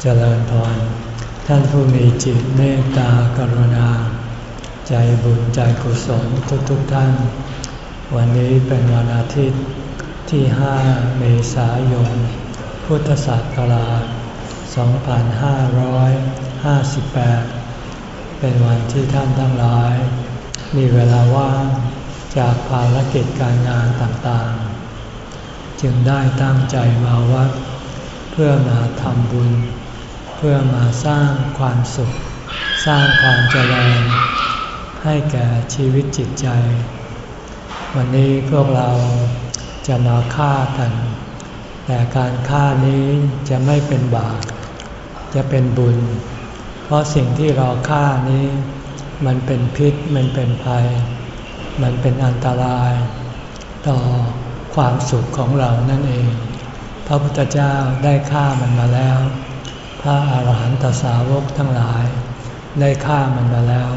เจริญพร ท่านผู้มีจิตเมตตากรุณา ใจบุญใจกุศลทุกๆทท่าน วันนี้เป็นวันอาทิตย์ที่ 5 เมษายน พุทธศักราช 2558 เป็นวันที่ท่านทั้งหลาย มีเวลาว่างจากภารกิจการงานต่างๆ จึงได้ตั้งใจมาวัด เพื่อมาทำบุญ เพื่อมาสร้างความสุข สร้างความเจริญ ให้แก่ชีวิตจิตใจ วันนี้พวกเราจะมาฆ่ากัน แต่การฆ่านี้จะไม่เป็นบาปจะเป็นบุญ เพราะสิ่งที่เราฆ่านี้ มันเป็นพิษมันเป็นภัย มันเป็นอันตราย ต่อความสุขของเรานั่นเอง ระพุทธเจ้าได้ฆ่ามันมาแล้ว พระอาหารหันตสาวกทั้งหลาย ได้ฆ่ามันมาแล้ว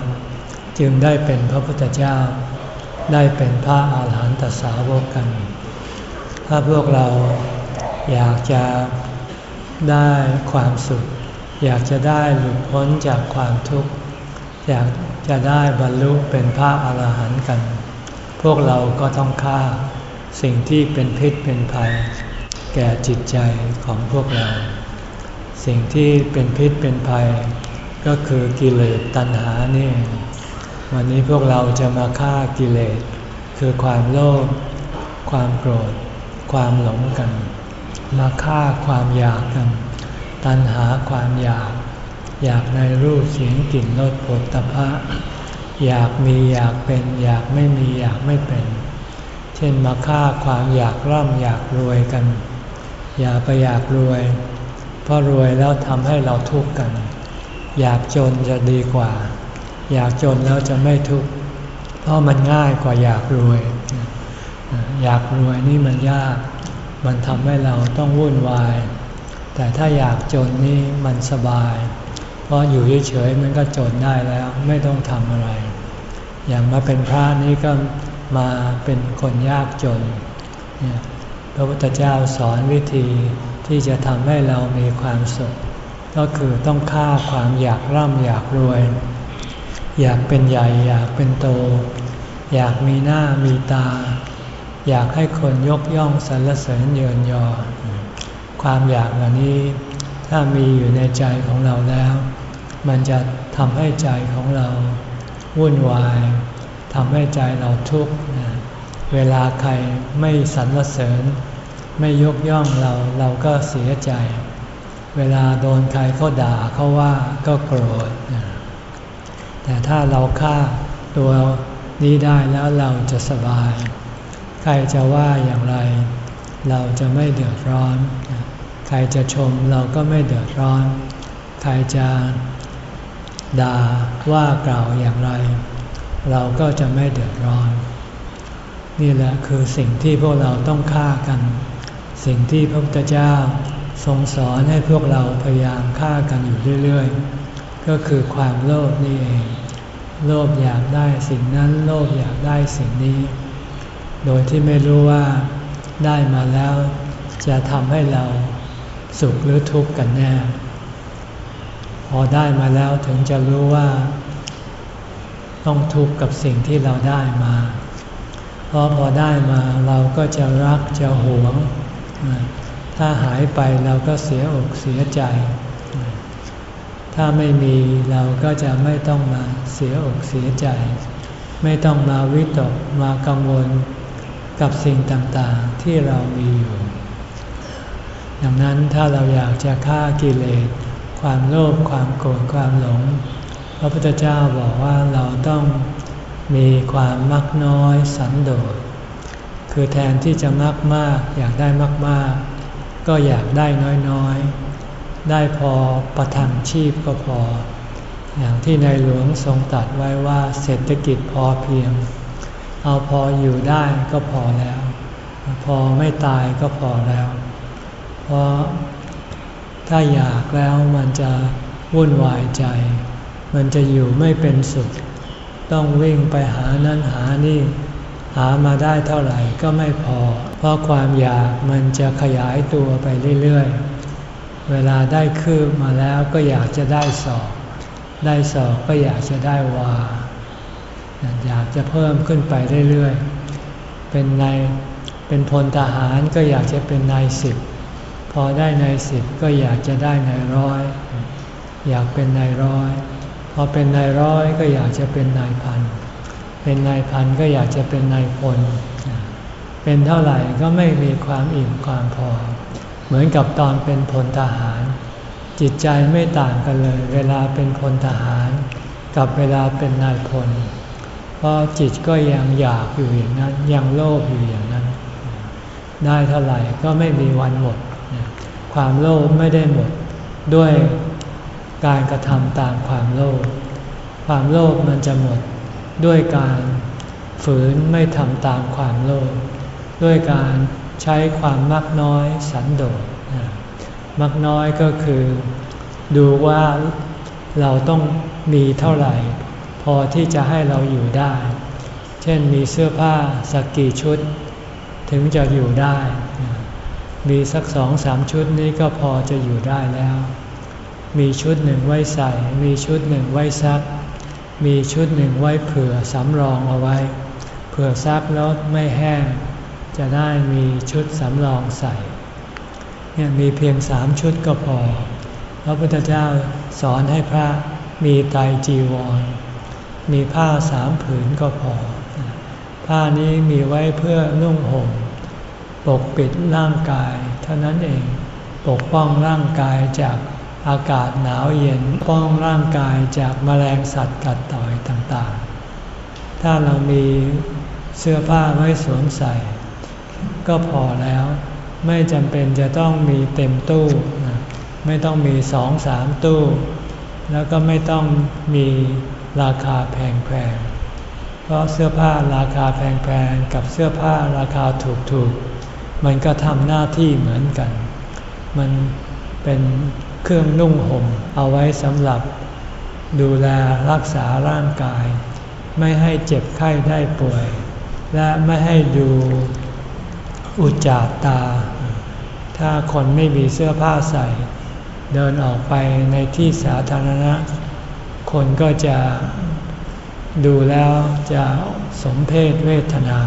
จึงได้เป็นพระพุทธเจ้า ได้เป็นพระอาหารหันตสาวกกัน ถ้าพวกเราอยากจะได้ความสุข อยากจะได้หลุดพ้นจากความทุกข์ อยากจะได้บรรลุเป็นพระอาหารหันต์กัน พวกเราก็ต้องฆ่าสิ่งที่เป็นพิษเป็นภัย แก่จิตใจของพวกเรา สิ่งที่เป็นพิษเป็นภัย ก็คือกิเลสตัณหานี่ วันนี้พวกเราจะมาฆ่ากิเลส คือความโลภความโกรธ ความหลงกัน มาฆ่าความอยากกัน ตัณหาความอยาก อยากในรูปเสียงกลิ่นรสผลตภะอยากมีอยากเป็นอยากไม่มีอยากไม่เป็น เช่นมาฆ่าความอยากร่ำอยากรวยกัน อย่าไปอยากรวย เพราะรวยแล้วทำให้เราทุกข์กัน อยากจนจะดีกว่า อยากจนแล้วจะไม่ทุกข์ เพราะมันง่ายกว่าอยากรวย อยากรวยนี่มันยาก มันทำให้เราต้องวุ่นวาย แต่ถ้าอยากจนนี่มันสบาย เพราะอยู่เฉยๆมันก็จนได้แล้วไม่ต้องทำอะไร อย่างมาเป็นพระนี่ก็มาเป็นคนยากจน พระพุทธเจ้าสอนวิธีที่จะทำให้เรามีความสุข ก็คือต้องฆ่าความอยากร่ำอยากรวย อยากเป็นใหญ่อยากเป็นโต อยากมีหน้ามีตา อยากให้คนยกย่องสรรเสริญเยินยอ ความอยากเหล่านี้ถ้ามีอยู่ในใจของเราแล้ว มันจะทำให้ใจของเรา วุ่นวายทำให้ใจเราทุกข์ เวลาใครไม่สรรเสริญ ไม่ยกย่องเราเราก็เสียใจ เวลาโดนใครเขาด่าเขาว่าก็โกรธ แต่ถ้าเราฆ่าตัวนี้ได้แล้วเราจะสบาย ใครจะว่าอย่างไร เราจะไม่เดือดร้อน ใครจะชมเราก็ไม่เดือดร้อน ใครจะด่าว่ากล่าวอย่างไร เราก็จะไม่เดือดร้อน นี่แหละคือสิ่งที่พวกเราต้องฆ่ากัน สิ่งที่พระพุทธเจ้าทรงสอนให้พวกเราพยายามฆ่ากันอยู่เรื่อยๆ ก็คือความโลภนี่เอง โลภอยากได้สิ่งนั้น โลภอยากได้สิ่งนี้ โดยที่ไม่รู้ว่าได้มาแล้วจะทำให้เราสุขหรือทุกข์กันแน่ พอได้มาแล้วถึงจะรู้ว่า ต้องทุกข์กับสิ่งที่เราได้มา เพราะพอได้มาเราก็จะรักจะหวง ถ้าหายไปเราก็เสียอกเสียใจ ถ้าไม่มีเราก็จะไม่ต้องมาเสียอกเสียใจ ไม่ต้องมาวิตกมากังวลกับสิ่งต่างๆที่เรามีอยู่ดังนั้นถ้าเราอยากจะฆ่ากิเลส ความโลภความโกรธความหลง พระพุทธเจ้าบอกว่าเราต้อง มีความมักน้อยสันโดษ คือแทนที่จะมักมากอยากได้มากๆ ก็อยากได้น้อยๆ ได้พอประทังชีพก็พอ อย่างที่ในหลวงทรงตัดไว้ว่าเศรษฐกิจพอเพียง เอาพออยู่ได้ก็พอแล้ว พอไม่ตายก็พอแล้ว เพราะถ้าอยากแล้วมันจะวุ่นวายใจ มันจะอยู่ไม่เป็นสุข ต้องวิ่งไปหานั่นหานี่ หามาได้เท่าไหร่ก็ไม่พอ เพราะความอยากมันจะขยายตัวไปเรื่อยๆ เวลาได้คืบมาแล้วก็อยากจะได้สอบได้สอบก็อยากจะได้วา อยากจะเพิ่มขึ้นไปเรื่อยๆ เป็นนายเป็นพลทหารก็อยากจะเป็นนายสิบพอได้นายสิบก็อยากจะได้นายร้อย อยากเป็นนายร้อย พอเป็นนายร้อยก็อยากจะเป็นนายพัน เป็นนายพันก็อยากจะเป็นนายพล เป็นเท่าไหร่ก็ไม่มีความอิ่มความพอ เหมือนกับตอนเป็นพลทหาร จิตใจไม่ต่างกันเลย เวลาเป็นพลทหาร กับเวลาเป็นนายพล เพราะจิตก็ยังอยากอยู่อย่างนั้น ยังโลภอยู่อย่างนั้น ได้เท่าไหร่ก็ไม่มีวันหมด ความโลภไม่ได้หมดด้วย การกระทำตามความโลภ ความโลภมันจะหมดด้วยการฝืนไม่ทำตามความโลภ ด้วยการใช้ความมักน้อยสันโดษ มักน้อยก็คือ ดูว่าเราต้องมีเท่าไหร่ พอที่จะให้เราอยู่ได้ เช่นมีเสื้อผ้าสักกี่ชุด ถึงจะอยู่ได้ มีสักสองสามชุดนี้ก็พอจะอยู่ได้แล้ว มีชุดหนึ่งไว้ใส่ มีชุดหนึ่งไว้ซัก มีชุดหนึ่งไว้เผื่อสำรองเอาไว้ เผื่อซักแล้วไม่แห้ง จะได้มีชุดสำรองใส่เนี่ยมีเพียงสามชุดก็พอ พระพุทธเจ้าสอนให้พระมีไตจีวร มีผ้าสามผืนก็พอ ผ้านี้มีไว้เพื่อนุ่งห่ม ปกปิดร่างกาย เท่านั้นเอง ปกป้องร่างกายจาก อากาศหนาวเย็นป้องร่างกายจากแมลงสัตว์กัดต่อยต่างๆ ถ้าเรามีเสื้อผ้าไว้สวมใส่ ก็พอแล้วไม่จำเป็นจะต้องมีเต็มตู้ ไม่ต้องมีสองสามตู้ แล้วก็ไม่ต้องมีราคาแพงๆ เพราะเสื้อผ้าราคาแพงๆ กับเสื้อผ้าราคาถูกๆ มันก็ทำหน้าที่เหมือนกัน มันเป็น เครื่องนุ่งห่มเอาไว้สำหรับ ดูแลรักษาร่างกาย ไม่ให้เจ็บไข้ได้ป่วย และไม่ให้ดูอุจจาตา ถ้าคนไม่มีเสื้อผ้าใส่ เดินออกไปในที่สาธารณะ คนก็จะดูแล้วจะสมเพศเวทนา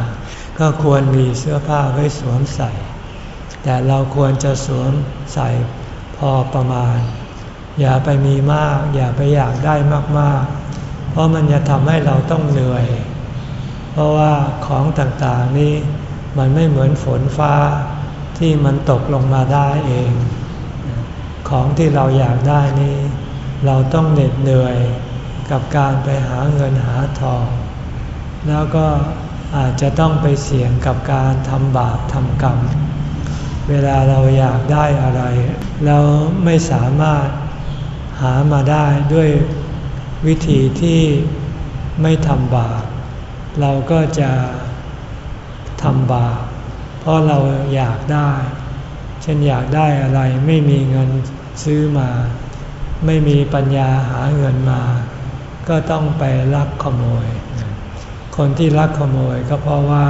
ก็ควรมีเสื้อผ้าไว้สวมใส่ แต่เราควรจะสวมใส่ พอประมาณ อย่าไปมีมาก อย่าไปอยากได้มากๆ เพราะมันจะทำให้เราต้องเหนื่อย เพราะว่าของต่างๆนี้มันไม่เหมือนฝนฟ้าที่มันตกลงมาได้เอง ของที่เราอยากได้นี้ เราต้องเหน็ดเหนื่อยกับการไปหาเงินหาทอง แล้วก็อาจจะต้องไปเสี่ยงกับการทำบาปทำกรรม เวลาเราอยากได้อะไร เราไม่สามารถหามาได้ด้วยวิธีที่ไม่ทำบาปเราก็จะทำบาปเพราะเราอยากได้ เช่นอยากได้อะไรไม่มีเงินซื้อมา ไม่มีปัญญาหาเงินมา ก็ต้องไปลักขโมย คนที่ลักขโมยก็เพราะว่า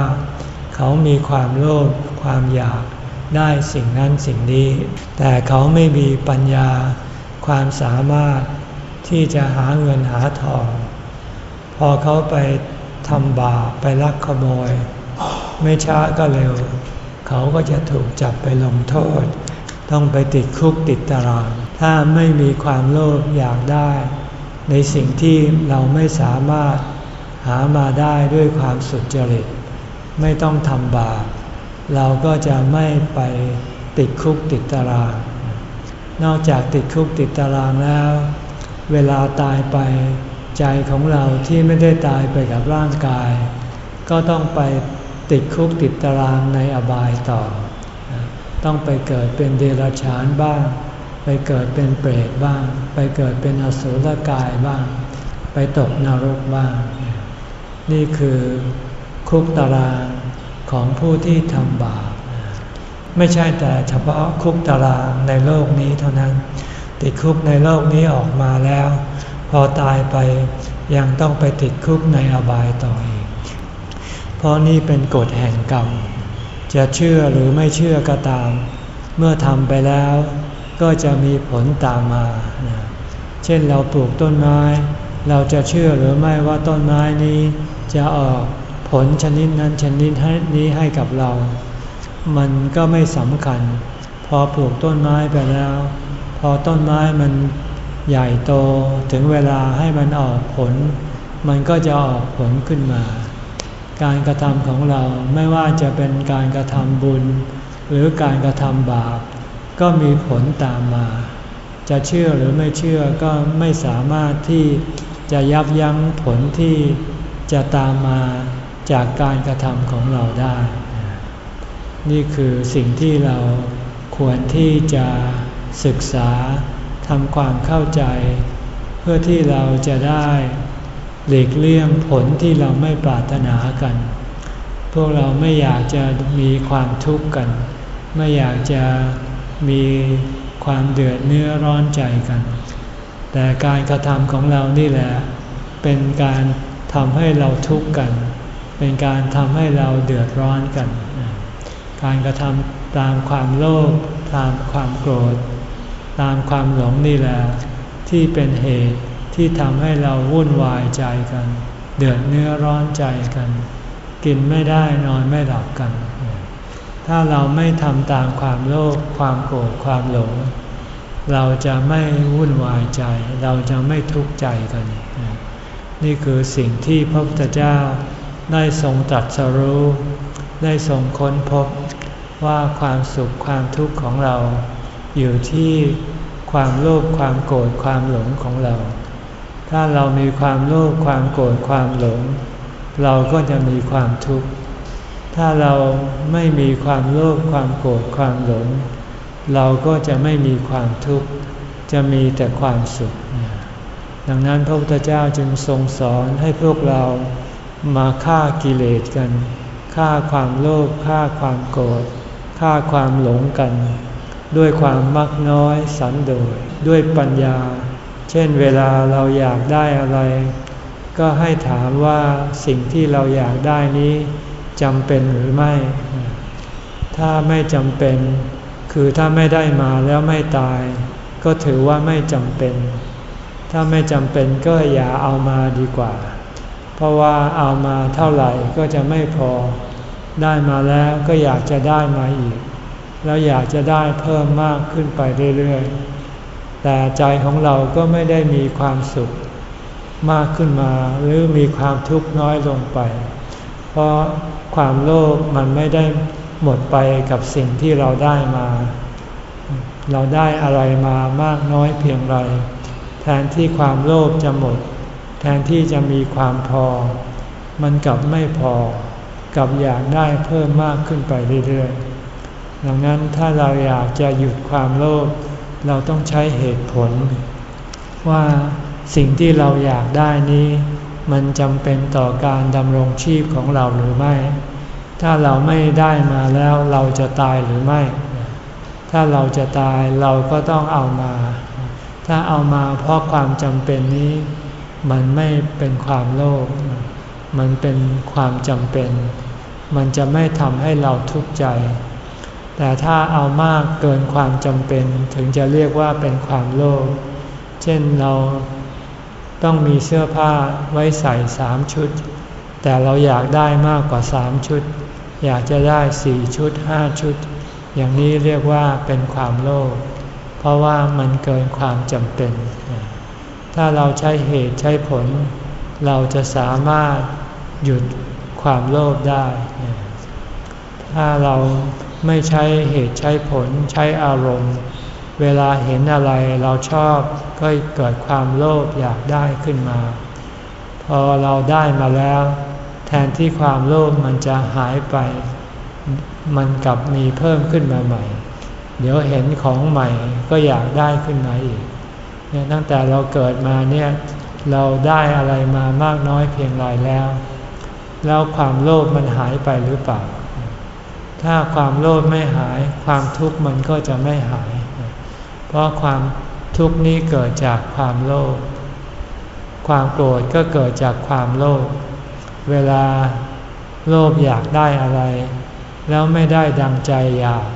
เขามีความโลภความอยาก ได้สิ่งนั้นสิ่งนี้ แต่เขาไม่มีปัญญาความสามารถที่จะหาเงินหาทอง พอเขาไปทำบาปไปลักขโมย ไม่ช้าก็เร็ว เขาก็จะถูกจับไปลงโทษ ต้องไปติดคุกติดตาราง ถ้าไม่มีความโลภอยากได้ ในสิ่งที่เราไม่สามารถหามาได้ด้วยความสุจริต ไม่ต้องทำบาป เราก็จะไม่ไปติดคุกติดตาราง นอกจากติดคุกติดตารางแล้ว เวลาตายไปใจของเราที่ไม่ได้ตายไปกับร่างกาย ก็ต้องไปติดคุกติดตารางในอบายต่อ ต้องไปเกิดเป็นเดรัจฉานบ้าง ไปเกิดเป็นเปรตบ้าง ไปเกิดเป็นอสุรกายบ้าง ไปตกนรกบ้าง นี่คือคุกตาราง ของผู้ที่ทำบาปไม่ใช่แต่เฉพาะคุกตารางในโลกนี้เท่านั้น ติดคุกในโลกนี้ออกมาแล้ว พอตายไปยังต้องไปติดคุกในอบายต่ออีก เพราะนี่เป็นกฎแห่งกรรม จะเชื่อหรือไม่เชื่อก็ตาม เมื่อทำไปแล้วก็จะมีผลตามมา เช่นเราปลูกต้นไม้ เราจะเชื่อหรือไม่ว่าต้นไม้นี้จะออก ผลชนิดนั้นชนิดนี้ให้กับเรา มันก็ไม่สำคัญ พอปลูกต้นไม้ไปแล้ว พอต้นไม้มันใหญ่โตถึงเวลาให้มันออกผล มันก็จะออกผลขึ้นมา การกระทำของเราไม่ว่าจะเป็นการกระทำบุญ หรือการกระทำบาป ก็มีผลตามมา จะเชื่อหรือไม่เชื่อก็ไม่สามารถที่จะยับยั้งผลที่จะตามมา จากการกระทำของเราได้ นี่คือสิ่งที่เราควรที่จะศึกษาทำความเข้าใจ เพื่อที่เราจะได้หลีกเลี่ยงผลที่เราไม่ปรารถนากัน พวกเราไม่อยากจะมีความทุกข์กัน ไม่อยากจะมีความเดือดเนื้อร้อนใจกัน แต่การกระทำของเรานี่แหละ เป็นการทำให้เราทุกข์กัน เป็นการทำให้เราเดือดร้อนกัน การกระทำตามความโลภตามความโกรธ ตามความหลงนี่แหละที่เป็นเหตุที่ทำให้เราวุ่นวายใจกัน เดือดเนื้อร้อนใจกัน กินไม่ได้นอนไม่หลับกัน ถ้าเราไม่ทำตามความโลภความโกรธความหลง เราจะไม่วุ่นวายใจ เราจะไม่ทุกข์ใจกัน นี่คือสิ่งที่พระพุทธเจ้า ได้ทรงตรัสรู้ ได้ทรงค้นพบว่าความสุขความทุกข์ของเรา อยู่ที่ความโลภความโกรธความหลงของเรา ถ้าเรามีความโลภความโกรธความหลง เราก็จะมีความทุกข์ ถ้าเราไม่มีความโลภความโกรธความหลง เราก็จะไม่มีความทุกข์ จะมีแต่ความสุข ดังนั้นพระพุทธเจ้าจึงทรงสอนให้พวกเรา มาฆ่ากิเลสกันฆ่าความโลภฆ่าความโกรธฆ่าความหลงกัน ด้วยความมักน้อยสันโดษด้วยปัญญา เช่นเวลาเราอยากได้อะไร ก็ให้ถามว่าสิ่งที่เราอยากได้นี้จำเป็นหรือไม่ ถ้าไม่จำเป็น คือถ้าไม่ได้มาแล้วไม่ตาย ก็ถือว่าไม่จำเป็น ถ้าไม่จำเป็นก็อย่าเอามาดีกว่า เพราะว่าเอามาเท่าไหร่ก็จะไม่พอ ได้มาแล้วก็อยากจะได้มาอีก แล้วอยากจะได้เพิ่มมากขึ้นไปเรื่อยๆ แต่ใจของเราก็ไม่ได้มีความสุขมากขึ้นมาหรือมีความทุกข์น้อยลงไป เพราะความโลภมันไม่ได้หมดไปกับสิ่งที่เราได้มา เราได้อะไรมามากน้อยเพียงไร แทนที่ความโลภจะหมด แทนที่จะมีความพอ มันกลับไม่พอ กลับอยากได้เพิ่มมากขึ้นไปเรื่อยๆ ดังนั้นถ้าเราอยากจะหยุดความโลภเราต้องใช้เหตุผล ว่าสิ่งที่เราอยากได้นี้ มันจำเป็นต่อการดำรงชีพของเราหรือไม่ ถ้าเราไม่ได้มาแล้วเราจะตายหรือไม่ ถ้าเราจะตายเราก็ต้องเอามา ถ้าเอามาเพราะความจำเป็นนี้ มันไม่เป็นความโลภ มันเป็นความจำเป็น มันจะไม่ทำให้เราทุกข์ใจ แต่ถ้าเอามากเกินความจำเป็นถึงจะเรียกว่าเป็นความโลภ เช่นเราต้องมีเสื้อผ้าไว้ใส่สามชุด แต่เราอยากได้มากกว่าสามชุด อยากจะได้สี่ชุดห้าชุด อย่างนี้เรียกว่าเป็นความโลภ เพราะว่ามันเกินความจำเป็น ถ้าเราใช้เหตุใช้ผล เราจะสามารถหยุดความโลภได้ ถ้าเราไม่ใช้เหตุใช้ผลใช้อารมณ์ เวลาเห็นอะไรเราชอบก็เกิดความโลภอยากได้ขึ้นมา พอเราได้มาแล้ว แทนที่ความโลภมันจะหายไป มันกลับมีเพิ่มขึ้นมาใหม่ เดี๋ยวเห็นของใหม่ก็อยากได้ขึ้นมาอีก เนี่ยตั้งแต่เราเกิดมาเนี่ยเราได้อะไรมามากน้อยเพียงไรแล้ว แล้วความโลภมันหายไปหรือเปล่า ถ้าความโลภไม่หายความทุกข์มันก็จะไม่หาย เพราะความทุกข์นี้เกิดจากความโลภความโกรธก็เกิดจากความโลภเวลาโลภอยากได้อะไร แล้วไม่ได้ดังใจอยาก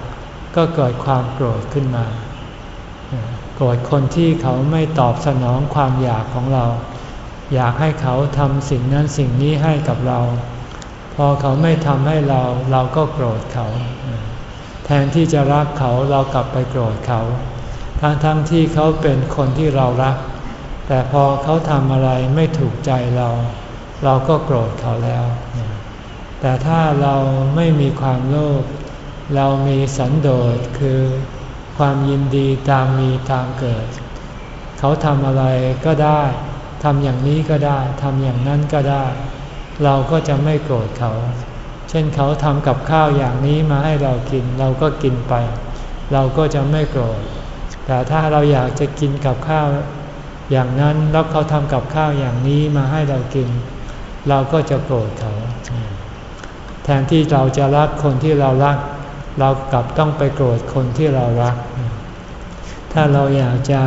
ก็เกิดความโกรธขึ้นมา รธคนที่เขาไม่ตอบสนองความอยากของเรา อยากให้เขาทำสิ่งนั้นสิ่งนี้ให้กับเรา พอเขาไม่ทำให้เราเราก็โกรธเขา แทนที่จะรักเขาเรากลับไปโกรธเขา ทั้งๆทที่เขาเป็นคนที่เรารัก แต่พอเขาทำอะไรไม่ถูกใจเรา เราก็โกรธเขาแล้ว แต่ถ้าเราไม่มีความโลภเรามีสันโดษคือ ความยินดีตามมีตามเกิด เขาทำอะไรก็ได้ทำอย่างนี้ก็ได้ทำอย่างนั้นก็ได้ เราก็จะไม่โกรธเขา เช่นเขาทำกับข้าวอย่างนี้มาให้เรากิน เราก็กินไป เราก็จะไม่โกรธ แต่ถ้าเราอยากจะกินกับข้าว อย่างนั้นแล้วเขาทำกับข้าวอย่างนี้มาให้เรากิน เราก็จะโกรธเขา แทนที่เราจะรักคนที่เรารัก เรากลับต้องไปโกรธคนที่เรารัก ถ้าเราอยากจะ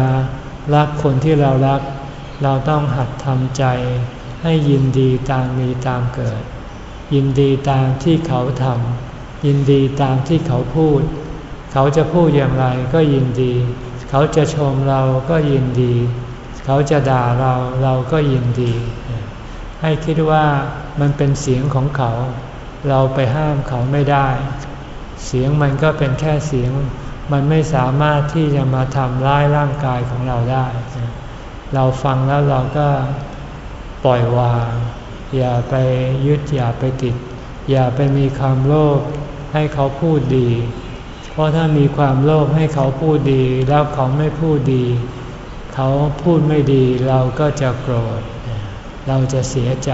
รักคนที่เรารัก เราต้องหัดทำใจให้ยินดีตามมีตามเกิด ยินดีตามที่เขาทำยินดีตามที่เขาพูด เขาจะพูดอย่างไรก็ยินดี เขาจะชมเราก็ยินดี เขาจะด่าเราเราก็ยินดี ให้คิดว่ามันเป็นเสียงของเขา เราไปห้ามเขาไม่ได้ เสียงมันก็เป็นแค่เสียง มันไม่สามารถที่จะมาทำร้ายร่างกายของเราได้ เราฟังแล้วเราก็ปล่อยวาง อย่าไปยึดอย่าไปติด อย่าไปมีความโลภให้เขาพูดดี เพราะถ้ามีความโลภให้เขาพูดดี แล้วเขาไม่พูดดี เขาพูดไม่ดีเราก็จะโกรธ เราจะเสียใจ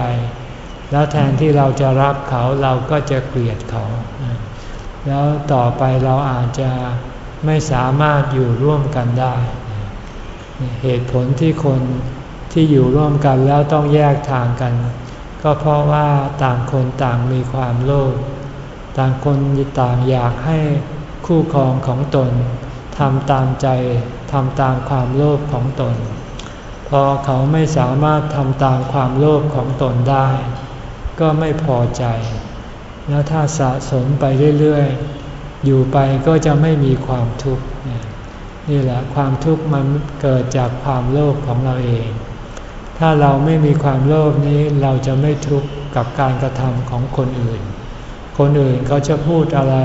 แล้วแทนที่เราจะรักเขาเราก็จะเกลียดเขา แล้วต่อไปเราอาจจะไม่สามารถอยู่ร่วมกันได้ เหตุผลที่คนที่อยู่ร่วมกันแล้วต้องแยกทางกัน ก็เพราะว่าต่างคนต่างมีความโลภต่างคนต่างอยากให้คู่ครองของตนทำตามใจทำตามความโลภของตน พอเขาไม่สามารถทำตามความโลภของตนได้ ก็ไม่พอใจ แล้วถ้าสะสมไปเรื่อยๆ อยู่ไปก็จะไม่มีความทุกข์ นี่แหละความทุกข์มันเกิดจากความโลภของเราเอง ถ้าเราไม่มีความโลภนี้เราจะไม่ทุกข์กับการกระทำของคนอื่น คนอื่นเขาจะพูดอะไร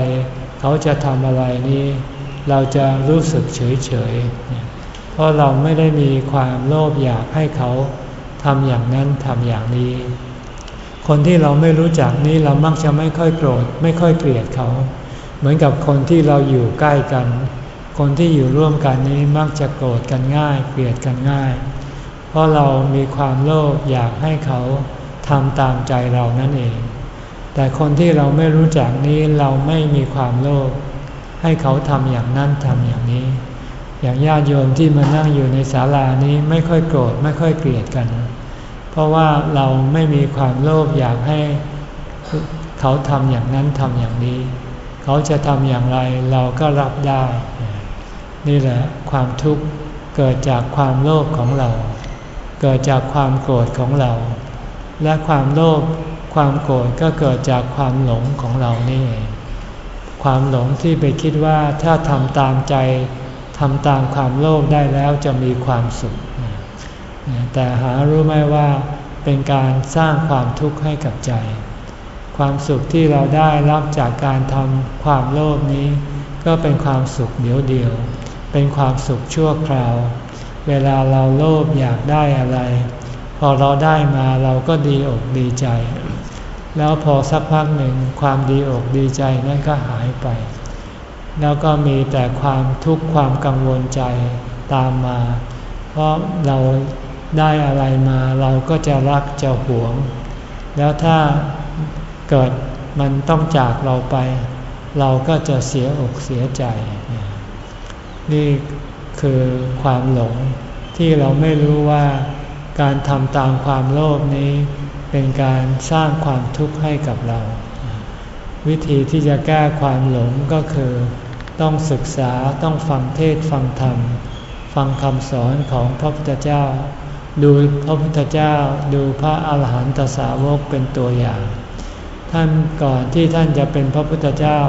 เขาจะทำอะไรนี้ เราจะรู้สึกเฉยๆ เพราะเราไม่ได้มีความโลภอยากให้เขาทำอย่างนั้นทำอย่างนี้ คนที่เราไม่รู้จักนี้เรามักจะไม่ค่อยโกรธ ไม่ค่อยเกลียดเขา เหมือนกับคนที่เราอยู่ใกล้กัน คนที่อยู่ร่วมกันนี้มักจะโกรธกันง่าย เกลียดกันง่าย เพราะเรามีความโลภอยากให้เขาทำตามใจเรานั่นเอง แต่คนที่เราไม่รู้จักนี้เราไม่มีความโลภให้เขาทำอย่างนั้นทำอย่างนี้ อย่างญาติโยมที่มานั่งอยู่ในศาลานี้ไม่ค่อยโกรธไม่ค่อยเกลียดกันเราะว่าเราไม่มีความโลภอยากให้เขาทำอย่างนั้นทำอย่างนี้ เขาจะทำอย่างไรเราก็รับได้ นี่แหละความทุกข์เกิดจากความโลภของเรา เกิดจากความโกรธของเรา และความโลภความโกรธก็เกิดจากความหลงของเรานี่เองความหลงที่ไปคิดว่าถ้าทำตามใจทำตามความโลภได้แล้วจะมีความสุข แต่หารู้ไหมว่าเป็นการสร้างความทุกข์ให้กับใจ ความสุขที่เราได้รับจากการทำความโลภนี้ ก็เป็นความสุขเดียวเดียว เป็นความสุขชั่วคราว เวลาเราโลภอยากได้อะไร พอเราได้มาเราก็ดีอกดีใจ แล้วพอสักพักหนึ่งความดีอกดีใจนั้นก็หายไป แล้วก็มีแต่ความทุกข์ความกังวลใจตามมา เพราะเรา ได้อะไรมาเราก็จะรักจะหวง แล้วถ้าเกิดมันต้องจากเราไป เราก็จะเสียอกเสียใจ นี่คือความหลงที่เราไม่รู้ว่าการทำตามความโลภนี้ เป็นการสร้างความทุกข์ให้กับเรา วิธีที่จะแก้ความหลงก็คือ ต้องศึกษาต้องฟังเทศฟังธรรม ฟังคำสอนของพระพุทธเจ้า ดูพระพุทธเจ้าดูพระอาหารหันตสาวกเป็นตัวอย่าง ท่านก่อนที่ท่านจะเป็นพระพุทธเจ้า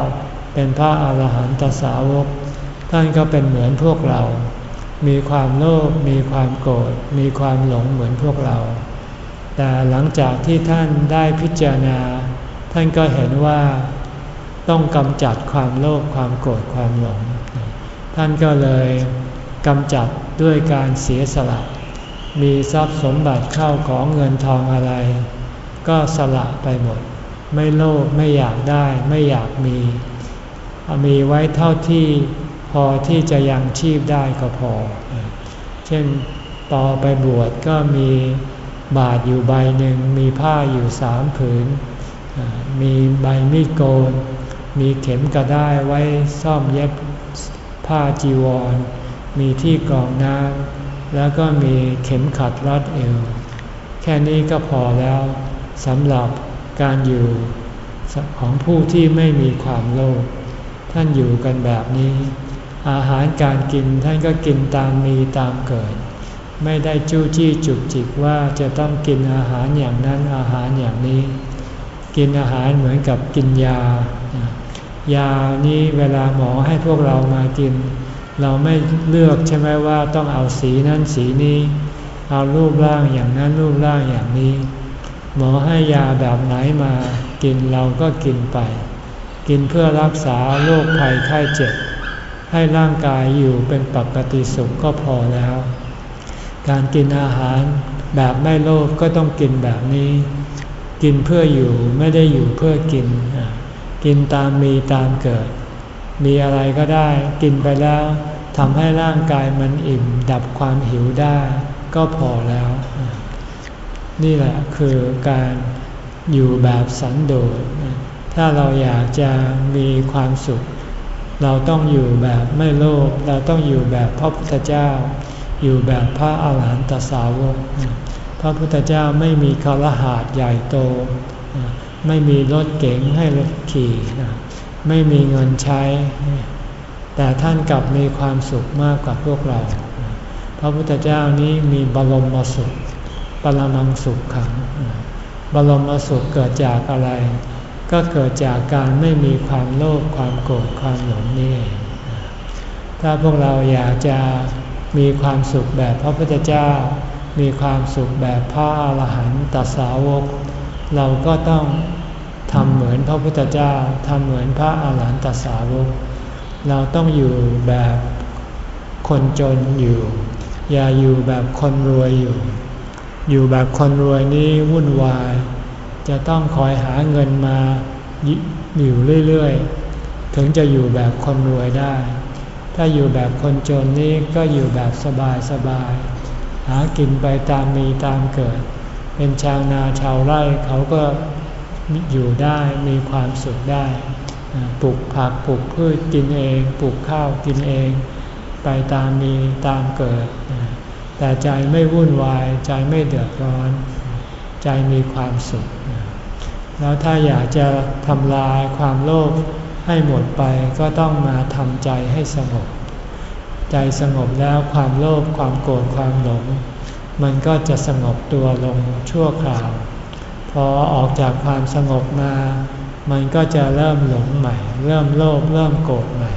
เป็นพระอาหารหันตสาวก ท่านก็เป็นเหมือนพวกเรา มีความโลภมีความโกรธมีความหลงเหมือนพวกเรา แต่หลังจากที่ท่านได้พิจารณา ท่านก็เห็นว่าต้องกำจัดความโลภความโกรธความหลง ท่านก็เลยกำจัดด้วยการเสียสละ มีทรัพย์สมบัติเข้าของเงินทองอะไร ก็สละไปหมด ไม่โลภไม่อยากได้ไม่อยากมี มีไว้เท่าที่พอที่จะยังชีพได้ก็พอ เช่นต่อไปบวชก็มีบาทอยู่ใบหนึ่ง มีผ้าอยู่สามผืน มีใบมีดโกน มีเข็มกระได้ไว้ซ่อมเย็บผ้าจีวร มีที่กรองน้ำ แล้วก็มีเข็มขัดรัดเอว แค่นี้ก็พอแล้วสำหรับการอยู่ของผู้ที่ไม่มีความโลภท่านอยู่กันแบบนี้ อาหารการกินท่านก็กินตามมีตามเกิด ไม่ได้จู้จี้จุกจิกว่าจะต้องกินอาหารอย่างนั้นอาหารอย่างนี้ กินอาหารเหมือนกับกินยา ยานี้เวลาหมอให้พวกเรามากิน เราไม่เลือกใช่ไหมว่าต้องเอาสีนั้นสีนี้ เอารูปร่างอย่างนั้นรูปร่างอย่างนี้ หมอให้ยาแบบไหนมากินเราก็กินไป กินเพื่อรักษาโรคภัยไข้เจ็บ ให้ร่างกายอยู่เป็นปกติสุขก็พอแล้ว การกินอาหารแบบไม่โลภก็ต้องกินแบบนี้ กินเพื่ออยู่ไม่ได้อยู่เพื่อกิน กินตามมีตามเกิด มีอะไรก็ได้กินไปแล้วทำให้ร่างกายมันอิ่มดับความหิวได้ก็พอแล้ว นี่แหละคือการอยู่แบบสันโดษ ถ้าเราอยากจะมีความสุข เราต้องอยู่แบบไม่โลภเราต้องอยู่แบบพระพุทธเจ้า อยู่แบบพระอาหารหันตสาวก พระพุทธเจ้าไม่มีคารหาดใหญ่โต ไม่มีรถเก๋งให้รถขี่ ไม่มีเงินใช้ แต่ท่านกลับมีความสุขมากกว่าพวกเรา พระพุทธเจ้านี้มีบรมสุข ปรมังสุขขัง บรมสุขเกิดจากอะไร ก็เกิดจากการไม่มีความโลภความโกรธความหลงนี่ ถ้าพวกเราอยากจะมีความสุขแบบพระพุทธเจ้า มีความสุขแบบพระอรหันตสาวก เราก็ต้อง ทำเหมือนพระพุทธเจ้าทำเหมือนพระอาหารหันตสาวกเราต้องอยู่แบบคนจนอยู่ อย่าอยู่แบบคนรวยอยู่ อยู่แบบคนรวยนี่วุ่นวาย จะต้องคอยหาเงินมาอยู่เรื่อยๆ ถึงจะอยู่แบบคนรวยได้ ถ้าอยู่แบบคนจนนี่ก็อยู่แบบสบายๆหากินไปตามมีตามเกิด เป็นชาวนาชาวไร่เขาก็ อยู่ได้มีความสุขได้ปลูกผักปลูกพืชกินเองปลูกข้าวกินเอง ไปตามมีตามเกิด แต่ใจไม่วุ่นวายใจไม่เดือดร้อน ใจมีความสุข แล้วถ้าอยากจะทำลายความโลภให้หมดไปก็ต้องมาทำใจให้สงบ ใจสงบแล้วความโลภความโกรธความหลง มันก็จะสงบตัวลงชั่วคราว พอออกจากความสงบมา มันก็จะเริ่มหลงใหม่ เริ่มโลภเริ่มโกรธใหม่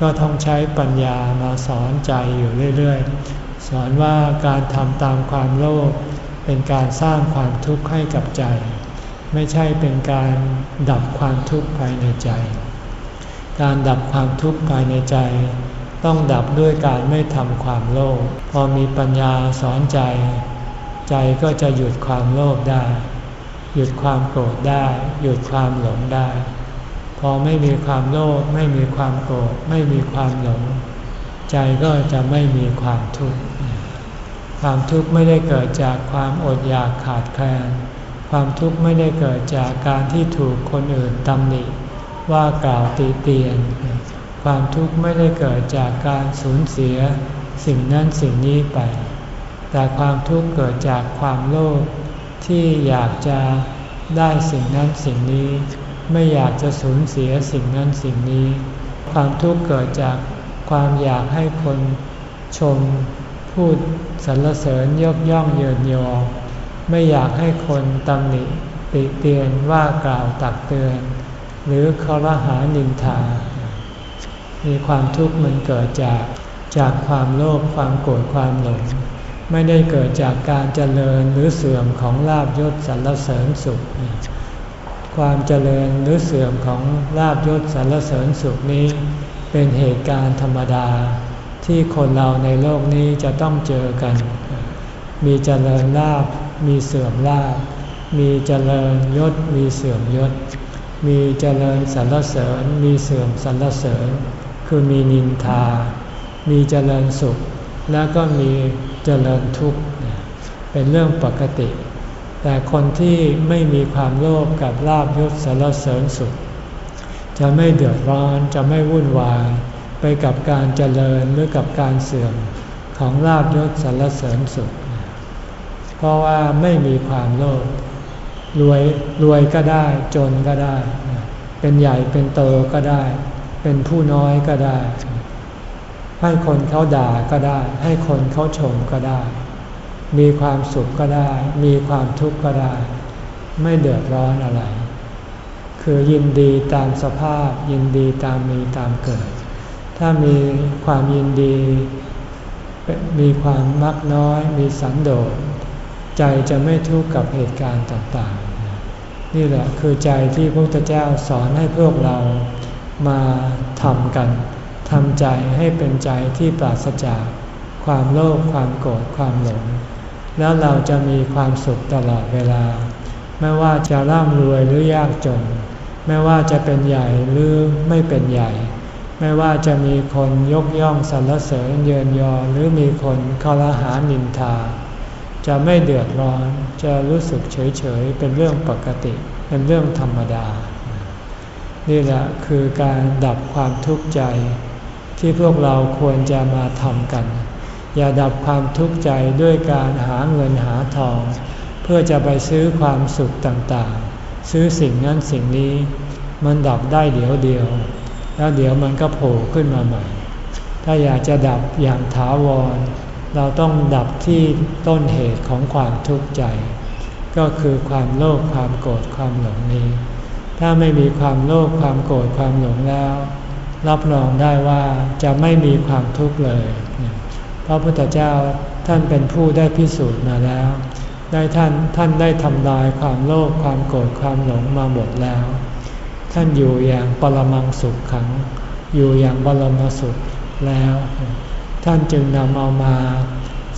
ก็ต้องใช้ปัญญามาสอนใจอยู่เรื่อยๆ สอนว่าการทำตามความโลภเป็นการสร้างความทุกข์ให้กับใจ ไม่ใช่เป็นการดับความทุกข์ภายในใจ การดับความทุกข์ภายในใจ ต้องดับด้วยการไม่ทำความโลภพอมีปัญญาสอนใจ ใจก็จะหยุดความโลภได้ หยุดความโกรธได้ หยุดความหลงได้ พอไม่มีความโลภไม่มีความโกรธไม่มีความหลง ใจก็จะไม่มีความทุกข์ความทุกข์ไม่ได้เกิดจากความอดอยากขาดแคลนความทุกข์ไม่ได้เกิดจากการที่ถูกคนอื่นตำหนิว่ากล่าวตีเตียน ความทุกข์ไม่ได้เกิดจากการสูญเสียสิ่งนั้นสิ่งนี้ไป แต่ความทุกข์เกิดจากความโลภ ที่อยากจะได้สิ่งนั้นสิ่งนี้ ไม่อยากจะสูญเสียสิ่งนั้นสิ่งนี้ ความทุกข์เกิดจากความอยากให้คนชม พูดสรรเสริญยกย่องเยินยอ ไม่อยากให้คนตำหนิติเตียนว่ากล่าวตักเตือน หรือคารหานินทา มีความทุกข์มันเกิดจากจากความโลภความโกรธความหลง ไม่ได้เกิดจากการเจริญหรือเสื่อมของลาบยศสรรเสริญสุข ความเจริญหรือเสื่อมของลาบยศสรรเสริญสุขนี้ เป็นเหตุการณ์ธรรมดา ที่คนเราในโลกนี้จะต้องเจอกัน มีเจริญลาบมีเสื่อมลาบมีเจริญยศมีเสื่อมยศ มีเจริญสรรเสริญ มีเสื่อมสรรเสริญ คือมีนินทา มีเจริญสุข แล้วก็มีเจริญทุกข์เป็นเรื่องปกติ แต่คนที่ไม่มีความโลภกับลาบยศสรรเสริญสุข จะไม่เดือดร้อนจะไม่วุ่นวาย ไปกับการเจริญหรือกับการเสื่อมของลาบยศสรรเสริญสุข เพราะว่าไม่มีความโลภรวยรวยก็ได้จนก็ได้ เป็นใหญ่เป็นโตก็ได้ เป็นผู้น้อยก็ได้ ให้คนเขาด่าก็ได้ ให้คนเขาชมก็ได้ มีความสุขก็ได้ มีความทุกข์ก็ได้ ไม่เดือดร้อนอะไร คือยินดีตามสภาพ ยินดีตามมีตามเกิด ถ้ามีความยินดี มีความมักน้อย มีสันโดษใจจะไม่ทุกข์กับเหตุการณ์ต่างๆ นี่แหละคือใจที่พระพุทธเจ้าสอนให้พวกเรามาทำกัน ทำใจให้เป็นใจที่ปราศจากความโลภความโกรธความหลง แล้วเราจะมีความสุขตลอดเวลา ไม่ว่าจะร่ำรวยหรือยากจน ไม่ว่าจะเป็นใหญ่หรือไม่เป็นใหญ่ ไม่ว่าจะมีคนยกย่องสรรเสริญเยินยอหรือมีคนคารหานินทา จะไม่เดือดร้อนจะรู้สึกเฉยๆเป็นเรื่องปกติ เป็นเรื่องธรรมดา นี่แหละคือการดับความทุกข์ใจ ที่พวกเราควรจะมาทำกัน อย่าดับความทุกข์ใจด้วยการหาเงินหาทอง เพื่อจะไปซื้อความสุขต่างๆ ซื้อสิ่งนั้นสิ่งนี้ มันดับได้เดี๋ยวเดียว แล้วเดี๋ยวมันก็โผล่ขึ้นมาใหม่ ถ้าอยากจะดับอย่างถาวร เราต้องดับที่ต้นเหตุของความทุกข์ใจ ก็คือความโลภความโกรธความหลงนี้ ถ้าไม่มีความโลภความโกรธความหลงแล้ว รับรองได้ว่าจะไม่มีความทุกข์เลยเพราะพุทธเจ้าท่านเป็นผู้ได้พิสูจน์มาแล้ว ได้ท่านท่านได้ทำลายความโลภความโกรธความหลงมาหมดแล้ว ท่านอยู่อย่างปรมังสุขขัง อยู่อย่างบรมสุขแล้ว ท่านจึงนำเอามา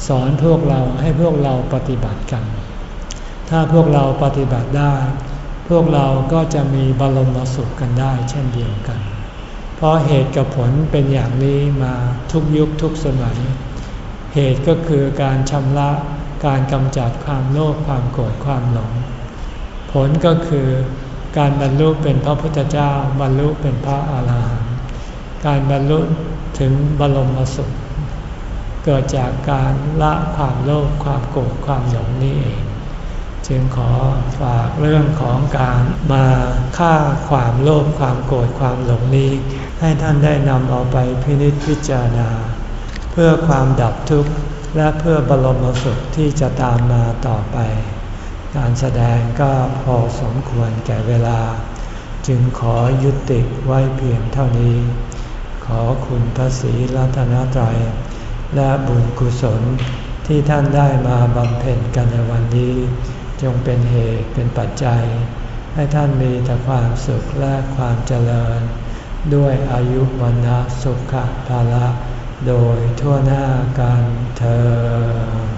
สอนพวกเราให้พวกเราปฏิบัติกัน ถ้าพวกเราปฏิบัติได้ พวกเราก็จะมีบรมสุขกันได้เช่นเดียวกัน เพราะเหตุกับผลเป็นอย่างนี้มาทุกยุคทุกสมัย เหตุก็คือการชำระการกำจัดความโลภความโกรธความหลง ผลก็คือการบรรลุเป็นพระพุทธเจ้าบรรลุเป็นพระอาหารหันต์การบรรลุถึงบรมสุข เกิดจากการละความโลภความโกรธความหลงนี่เอง จึงขอฝากเรื่องของการมาฆ่าความโลภความโกรธความหลงนี้ ให้ท่านได้นำเอาไปพินิจพิจารณา เพื่อความดับทุกข์และเพื่อบรมสุขที่จะตามมาต่อไป การแสดงก็พอสมควรแก่เวลา จึงขอยุติไว้เพียงเท่านี้ ขอคุณพระศรีรัตนตรัย และบุญกุศลที่ท่านได้มาบำเพ็ญกันในวันนี้ จงเป็นเหตุเป็นปัจจัย ให้ท่านมีแต่ความสุขและความเจริญ ด้วยอายุวันนะสุขภาละ โดยทั่วหน้ากันเธอ